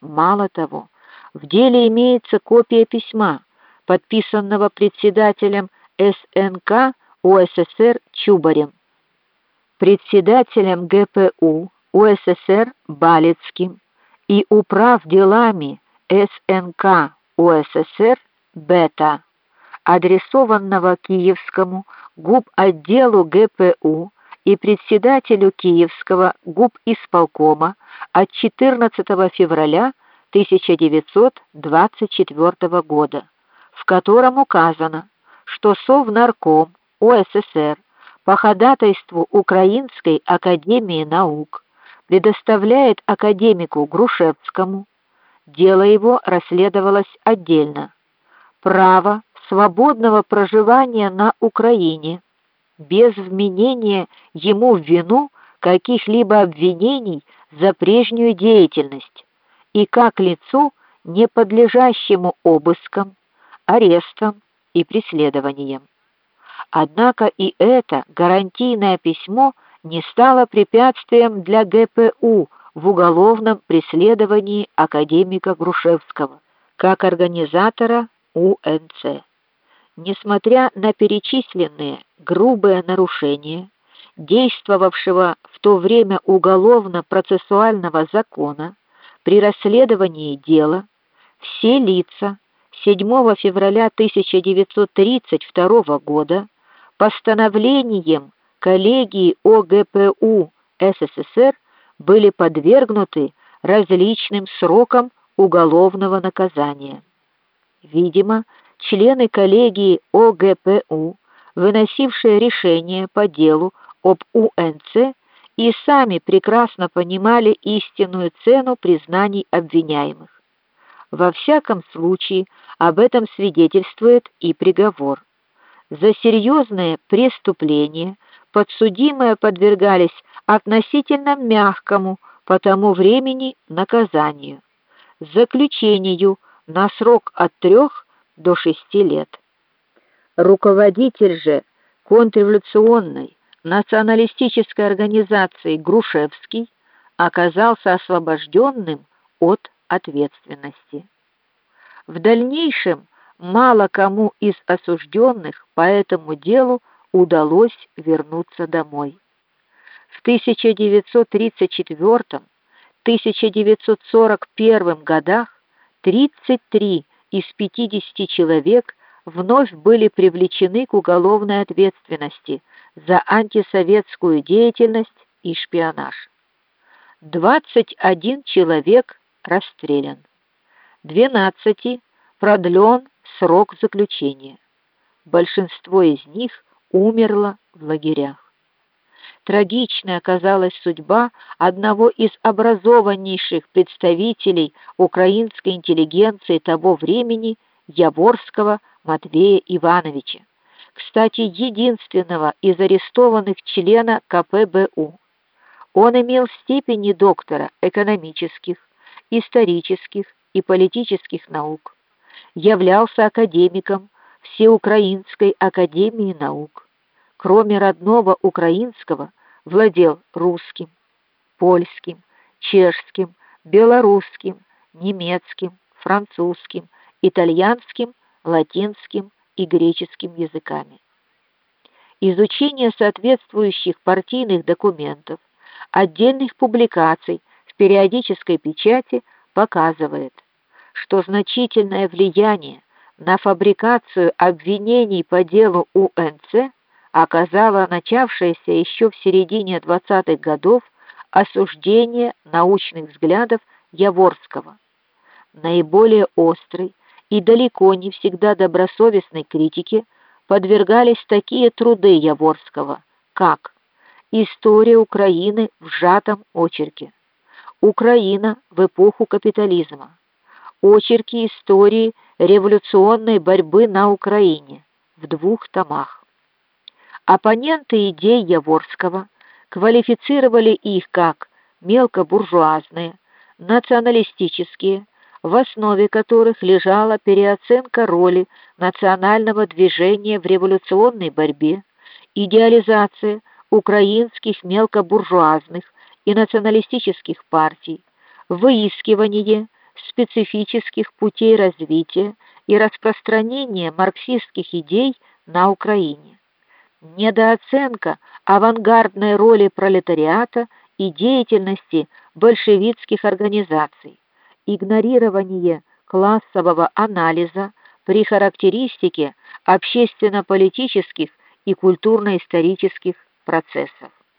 Мало того, в деле имеется копия письма, подписанного председателем СНК УССР Чубарем, председателем ГПУ УССР Балецким и управ делами СНК УССР Бета, адресованного Киевскому губ отделу ГПУ и председателю Киевского губ исполкома от 14 февраля 1924 года, в котором указано, что Совнарком УССР по ходатайству Украинской академии наук предоставляет академику Грушевскому дело его расследовалось отдельно. Право свободного проживания на Украине без вменения ему в вину каких-либо обвинений за прежнюю деятельность и как лицу, не подлежащему обыскам, арестам и преследованиям. Однако и это гарантийное письмо не стало препятствием для ГПУ в уголовном преследовании академика Грушевского как организатора УНЦ. Несмотря на перечисленные грубые нарушения действовавшего в то время уголовно-процессуального закона при расследовании дела, все лица 7 февраля 1932 года постановлением коллегии ОГПУ СССР были подвергнуты различным срокам уголовного наказания. Видимо, члены коллегии ОГПУ, выносившие решение по делу об УНЦ, и сами прекрасно понимали истинную цену признаний обвиняемых. Во всяком случае, об этом свидетельствует и приговор. За серьезные преступления подсудимые подвергались относительно мягкому по тому времени наказанию заключению на срок от трех до шести лет. Руководитель же контрреволюционной националистической организации Грушевский оказался освобожденным от ответственности. В дальнейшем мало кому из осужденных по этому делу удалось вернуться домой. В 1934-1941 годах 33 из 50 человек вновь были привлечены к уголовной ответственности за антисоветскую деятельность и шпионаж. 21 человек расстрелян. 12 продлен срок заключения. Большинство из них умерло в лагерях. Трагичной оказалась судьба одного из образованнейших представителей украинской интеллигенции того времени, Яворского Матвея Ивановича, кстати, единственного из арестованных члена КПБУ. Он имел степени доктора экономических, исторических и политических наук, являлся академиком Всеукраинской академии наук. Кроме родного украинского, владел русским, польским, чешским, белорусским, немецким, французским, итальянским, латинским и греческим языками. Изучение соответствующих партийных документов, отдельных публикаций в периодической печати показывает, что значительное влияние на фабрикацию обвинений по делу УНЦ оказало начавшееся еще в середине 20-х годов осуждение научных взглядов Яворского. Наиболее острый и далеко не всегда добросовестной критике подвергались такие труды Яворского, как История Украины в сжатом очерке, Украина в эпоху капитализма, Очерки истории революционной борьбы на Украине в двух томах. Оппоненты идей Яворского квалифицировали их как мелкобуржуазные, националистические, в основе которых лежала переоценка роли национального движения в революционной борьбе, идеализация украинских мелкобуржуазных и националистических партий, выискивание специфических путей развития и распространения марксистских идей на Украине. Недооценка авангардной роли пролетариата и деятельности большевистских организаций, игнорирование классового анализа при характеристике общественно-политических и культурно-исторических процессов.